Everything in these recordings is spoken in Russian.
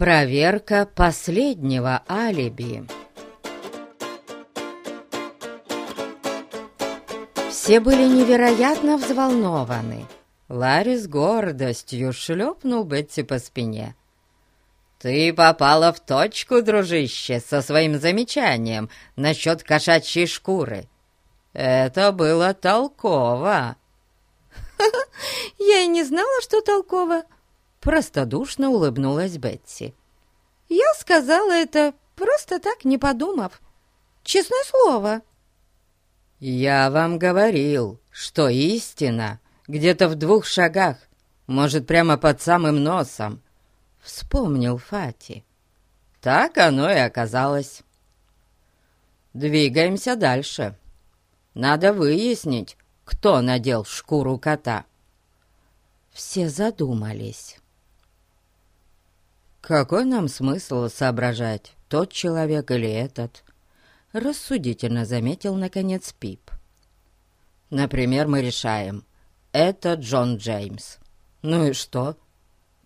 Проверка последнего алиби. Все были невероятно взволнованы. Ларри с гордостью шлепнул Бетти по спине. «Ты попала в точку, дружище, со своим замечанием насчет кошачьей шкуры. Это было толково!» «Я и не знала, что толково!» Простодушно улыбнулась Бетси. «Я сказала это просто так, не подумав. Честное слово!» «Я вам говорил, что истина где-то в двух шагах, может, прямо под самым носом», — вспомнил Фати. «Так оно и оказалось. Двигаемся дальше. Надо выяснить, кто надел шкуру кота». Все задумались. «Какой нам смысл соображать, тот человек или этот?» Рассудительно заметил, наконец, Пип. «Например, мы решаем, это Джон Джеймс. Ну и что?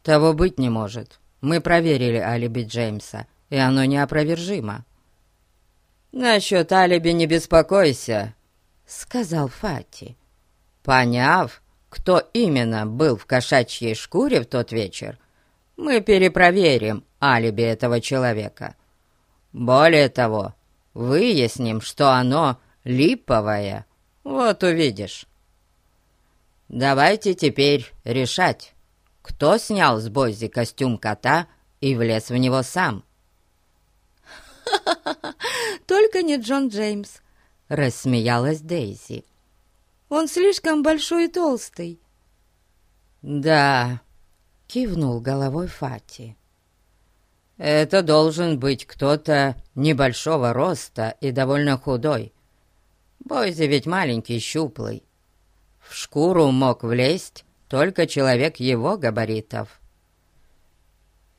Того быть не может. Мы проверили алиби Джеймса, и оно неопровержимо». «Насчет алиби не беспокойся», — сказал Фати. «Поняв, кто именно был в кошачьей шкуре в тот вечер, мы перепроверим алиби этого человека. Более того, выясним, что оно липовое. Вот увидишь. Давайте теперь решать, кто снял с Боззи костюм кота и влез в него сам. Только не Джон Джеймс», — рассмеялась Дейзи. «Он слишком большой и толстый». «Да, Кивнул головой Фати. «Это должен быть кто-то небольшого роста и довольно худой. Бойзи ведь маленький, щуплый. В шкуру мог влезть только человек его габаритов».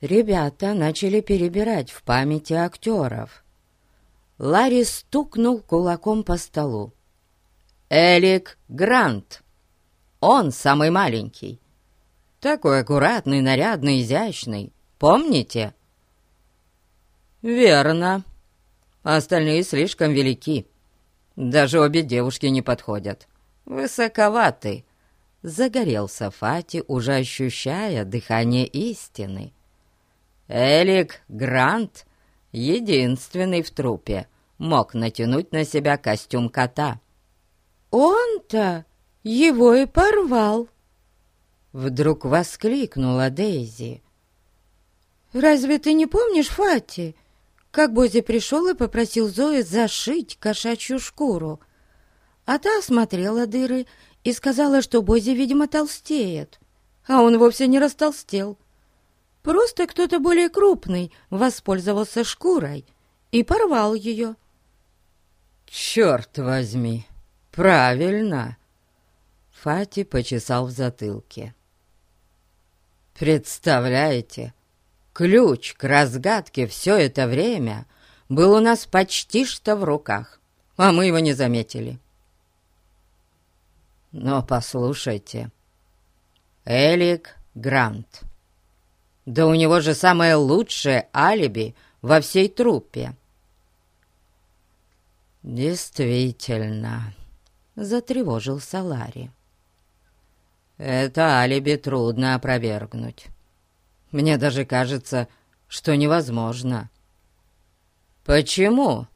Ребята начали перебирать в памяти актеров. Ларри стукнул кулаком по столу. «Элик Грант! Он самый маленький. Такой аккуратный, нарядный, изящный. Помните?» «Верно. Остальные слишком велики. Даже обе девушки не подходят. Высоковаты». Загорелся Фати, уже ощущая дыхание истины. Элик Грант, единственный в трупе, мог натянуть на себя костюм кота. «Он-то его и порвал», Вдруг воскликнула Дейзи. «Разве ты не помнишь, Фати, как Бози пришел и попросил Зои зашить кошачью шкуру? А та осмотрела дыры и сказала, что Бози, видимо, толстеет. А он вовсе не растолстел. Просто кто-то более крупный воспользовался шкурой и порвал ее». «Черт возьми! Правильно!» Фати почесал в затылке. Представляете, ключ к разгадке все это время был у нас почти что в руках, а мы его не заметили. Но послушайте, Элик Грант, да у него же самое лучшее алиби во всей труппе. Действительно, затревожился Ларри. Это алиби трудно опровергнуть. Мне даже кажется, что невозможно. «Почему?»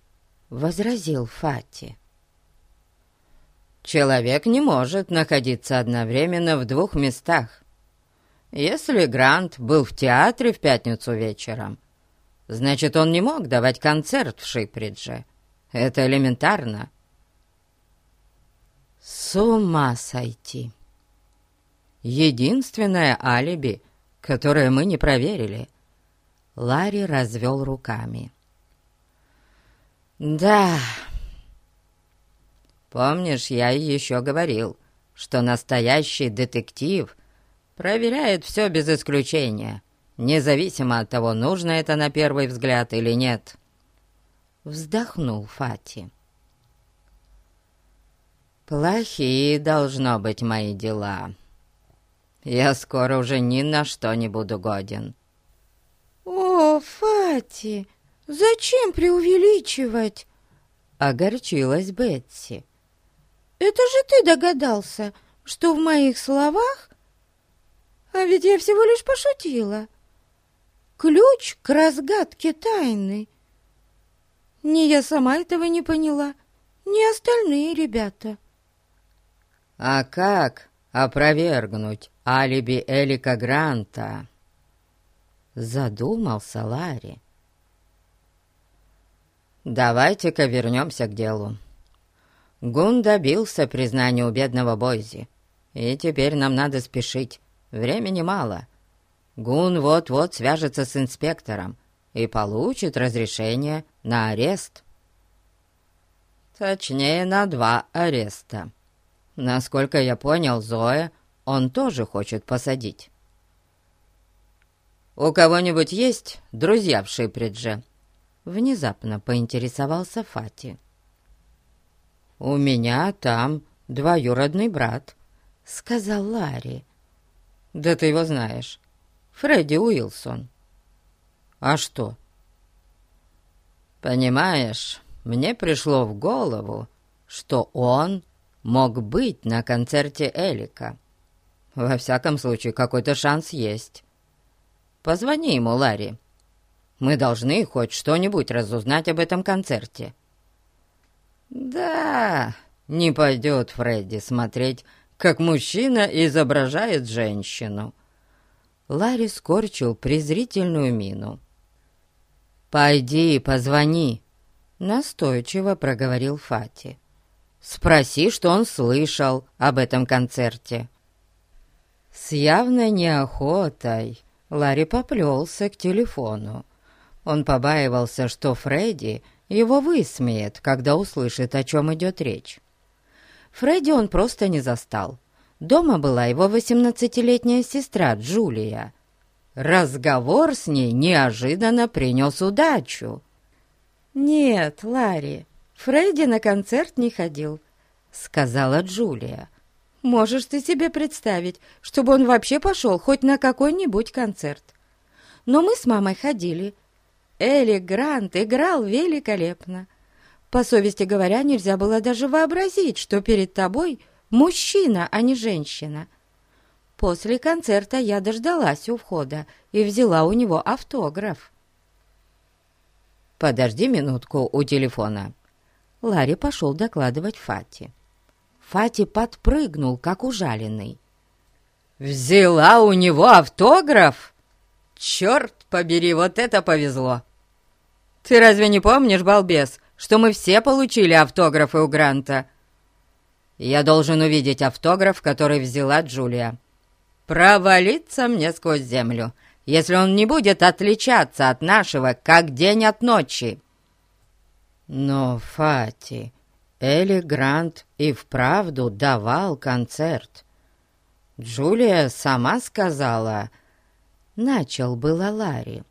— возразил Фати. «Человек не может находиться одновременно в двух местах. Если Грант был в театре в пятницу вечером, значит, он не мог давать концерт в Шипридже. Это элементарно». «С ума сойти!» Единственное алиби, которое мы не проверили. Ларри развел руками. Да. Помнишь, я еще говорил, что настоящий детектив проверяет все без исключения, независимо от того, нужно это на первый взгляд или нет. Вздохнул Фати. Плохие должно быть мои дела. Я скоро уже ни на что не буду годен». «О, Фати, зачем преувеличивать?» — огорчилась Бетси. «Это же ты догадался, что в моих словах? А ведь я всего лишь пошутила. Ключ к разгадке тайны. Ни я сама этого не поняла, ни остальные ребята». «А как опровергнуть алиби Элика Гранта?» Задумался Ларри. «Давайте-ка вернемся к делу. Гун добился признания у бедного Бойзи, и теперь нам надо спешить. Времени мало. Гун вот-вот свяжется с инспектором и получит разрешение на арест. Точнее, на два ареста. Насколько я понял, Зоя он тоже хочет посадить. «У кого-нибудь есть друзья в Шипридже?» Внезапно поинтересовался Фати. «У меня там двоюродный брат», — сказал Ларри. «Да ты его знаешь. Фредди Уилсон». «А что?» «Понимаешь, мне пришло в голову, что он мог быть на концерте Элика. Во всяком случае, какой-то шанс есть. Позвони ему, Ларри. Мы должны хоть что-нибудь разузнать об этом концерте». «Да, не пойдет Фредди смотреть, как мужчина изображает женщину». Ларри скорчил презрительную мину. «Пойди, позвони», — настойчиво проговорил Фати. «Спроси, что он слышал об этом концерте». С явной неохотой Ларри поплелся к телефону. Он побаивался, что Фредди его высмеет, когда услышит, о чем идет речь. Фредди он просто не застал. Дома была его восемнадцатилетняя сестра Джулия. Разговор с ней неожиданно принес удачу. «Нет, Ларри, Фредди на концерт не ходил», — сказала Джулия. Можешь ты себе представить, чтобы он вообще пошел хоть на какой-нибудь концерт. Но мы с мамой ходили. Элли Грант играл великолепно. По совести говоря, нельзя было даже вообразить, что перед тобой мужчина, а не женщина. После концерта я дождалась у входа и взяла у него автограф. «Подожди минутку у телефона». Ларри пошел докладывать Фати. Фати подпрыгнул, как ужаленный. «Взяла у него автограф? Черт побери, вот это повезло! Ты разве не помнишь, балбес, что мы все получили автографы у Гранта?» «Я должен увидеть автограф, который взяла Джулия. Провалиться мне сквозь землю, если он не будет отличаться от нашего, как день от ночи!» «Но, Фати, Элли Грант и вправду давал концерт. Джулия сама сказала... Начал было Ларри.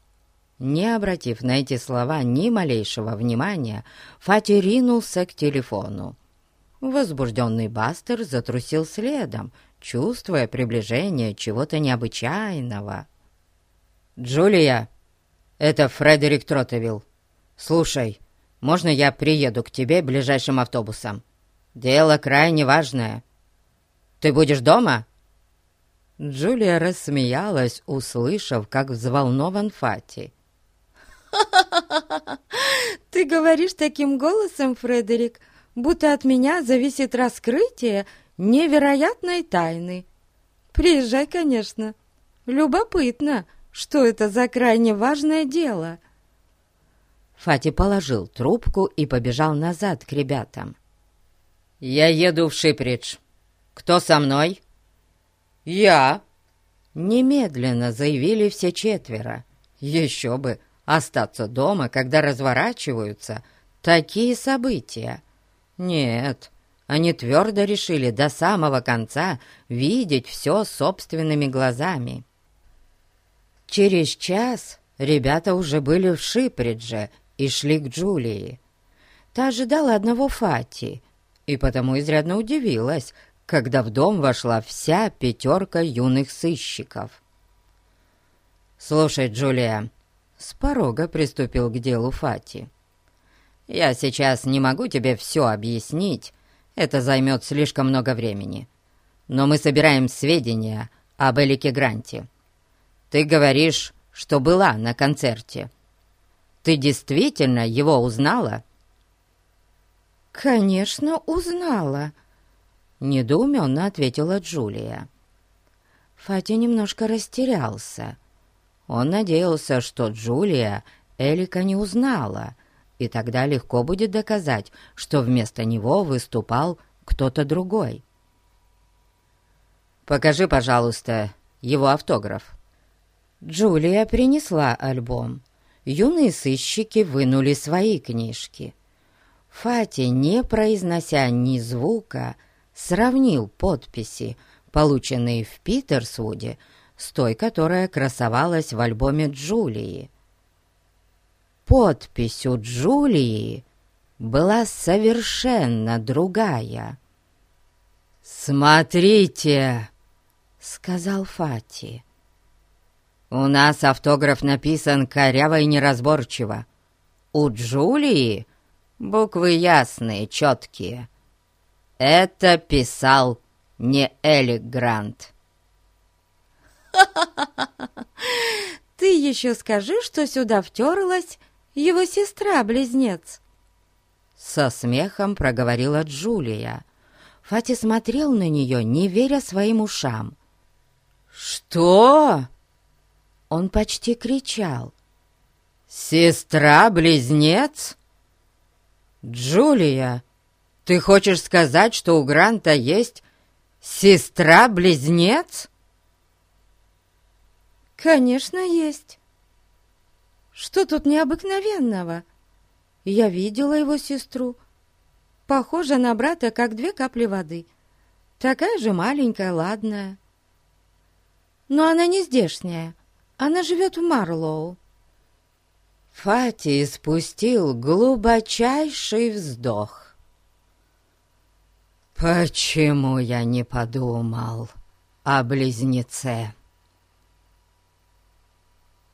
Не обратив на эти слова ни малейшего внимания, Фати ринулся к телефону. Возбужденный Бастер затрусил следом, чувствуя приближение чего-то необычайного. «Джулия, это Фредерик Тротевилл. Слушай, можно я приеду к тебе ближайшим автобусом? Дело крайне важное. Ты будешь дома?» Джулия рассмеялась, услышав, как взволнован Фати. «Ты говоришь таким голосом, Фредерик, будто от меня зависит раскрытие невероятной тайны. Приезжай, конечно. Любопытно, что это за крайне важное дело». Фати положил трубку и побежал назад к ребятам. «Я еду в Шипридж. Кто со мной?» «Я!» Немедленно заявили все четверо. Еще бы остаться дома, когда разворачиваются такие события. Нет, они твердо решили до самого конца видеть все собственными глазами. Через час ребята уже были в Шипридже и шли к Джулии. Та ожидала одного Фати, и потому изрядно удивилась, когда в дом вошла вся пятерка юных сыщиков. «Слушай, Джулия, С порога приступил к делу Фати. «Я сейчас не могу тебе все объяснить, это займет слишком много времени. Но мы собираем сведения об Элике Гранте. Ты говоришь, что была на концерте. Ты действительно его узнала?» «Конечно, узнала», — недоуменно ответила Джулия. Фати немножко растерялся. Он надеялся, что Джулия Элика не узнала, и тогда легко будет доказать, что вместо него выступал кто-то другой. «Покажи, пожалуйста, его автограф». Джулия принесла альбом. Юные сыщики вынули свои книжки. Фати, не произнося ни звука, сравнил подписи, полученные в Питерсвуде, с той, которая красовалась в альбоме Джулии. Подпись у Джулии была совершенно другая. «Смотрите!» — сказал Фати. «У нас автограф написан коряво и неразборчиво. У Джулии буквы ясные, четкие. Это писал не Элик Грант». «Ты еще скажи, что сюда втерлась его сестра-близнец!» Со смехом проговорила Джулия. Фати смотрел на нее, не веря своим ушам. «Что?» Он почти кричал. «Сестра-близнец? Джулия, ты хочешь сказать, что у Гранта есть сестра-близнец?» «Конечно, есть. Что тут необыкновенного? Я видела его сестру. Похожа на брата, как две капли воды. Такая же маленькая, ладная. Но она не здешняя. Она живет в Марлоу. Фати спустил глубочайший вздох. «Почему я не подумал о близнеце?»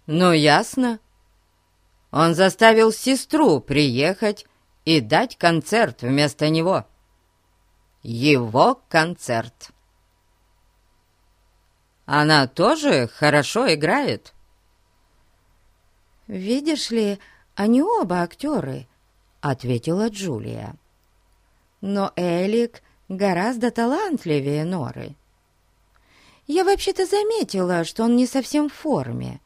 «Ну, ясно. Он заставил сестру приехать и дать концерт вместо него. Его концерт. Она тоже хорошо играет?» «Видишь ли, они оба актеры», — ответила Джулия. «Но Элик гораздо талантливее Норы. Я вообще-то заметила, что он не совсем в форме.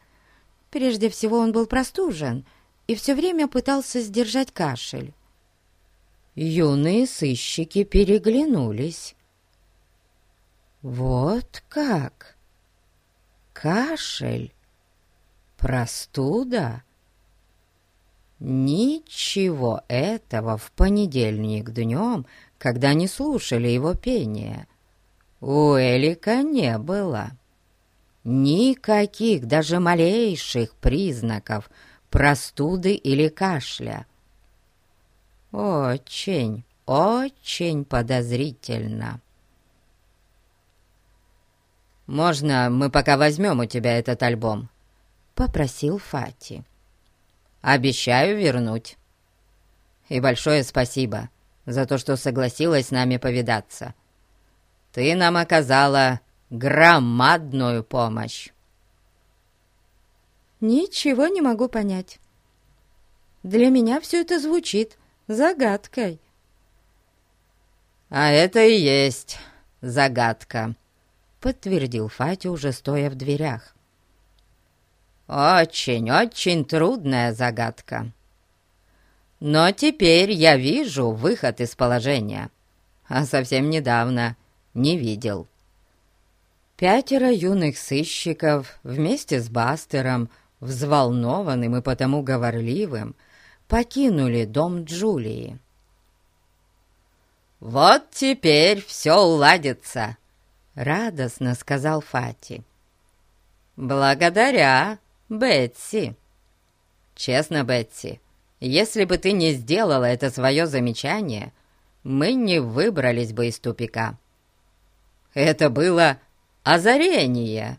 Прежде всего он был простужен и все время пытался сдержать кашель. Юные сыщики переглянулись. «Вот как! Кашель! Простуда!» Ничего этого в понедельник днем, когда не слушали его пение, у Элика не было. Никаких даже малейших признаков простуды или кашля. Очень, очень подозрительно. «Можно мы пока возьмем у тебя этот альбом?» — попросил Фати. «Обещаю вернуть. И большое спасибо за то, что согласилась с нами повидаться. Ты нам оказала громадную помощь. Ничего не могу понять. Для меня все это звучит загадкой. А это и есть загадка, подтвердил Фати, уже стоя в дверях. Очень-очень трудная загадка. Но теперь я вижу выход из положения, а совсем недавно не видел. Пятеро юных сыщиков вместе с Бастером, взволнованным и потому говорливым, покинули дом Джулии. «Вот теперь все уладится», — радостно сказал Фати. «Благодаря Бетси. Честно, Бетси, если бы ты не сделала это свое замечание, мы не выбрались бы из тупика. Это было озарение.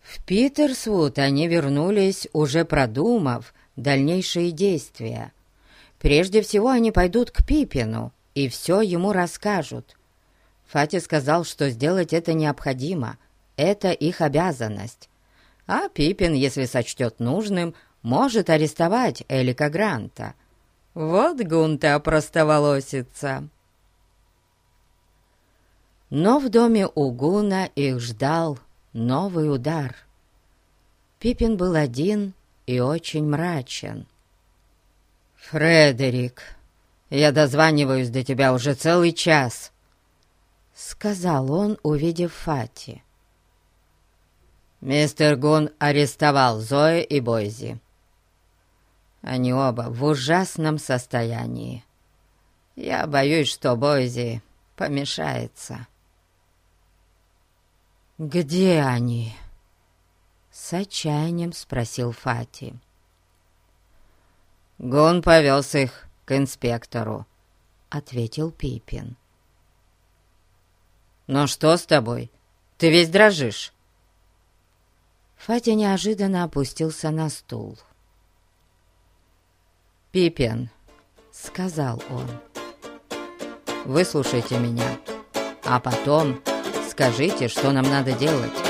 В Питерсвуд они вернулись, уже продумав дальнейшие действия. Прежде всего они пойдут к Пипину и все ему расскажут. Фати сказал, что сделать это необходимо, это их обязанность. А Пипин, если сочтет нужным, может арестовать Элика Гранта. Вот Гунта простоволосится. Но в доме у Гуна их ждал новый удар. Пипин был один и очень мрачен. «Фредерик, я дозваниваюсь до тебя уже целый час», — сказал он, увидев Фати. Мистер Гун арестовал Зои и Бойзи. Они оба в ужасном состоянии. Я боюсь, что Бойзи помешается. «Где они?» — с отчаянием спросил Фати. «Гун повез их к инспектору», — ответил Пипин. «Ну что с тобой? Ты весь дрожишь». Фатя неожиданно опустился на стул. «Пипин», — сказал он, — «выслушайте меня, а потом скажите, что нам надо делать».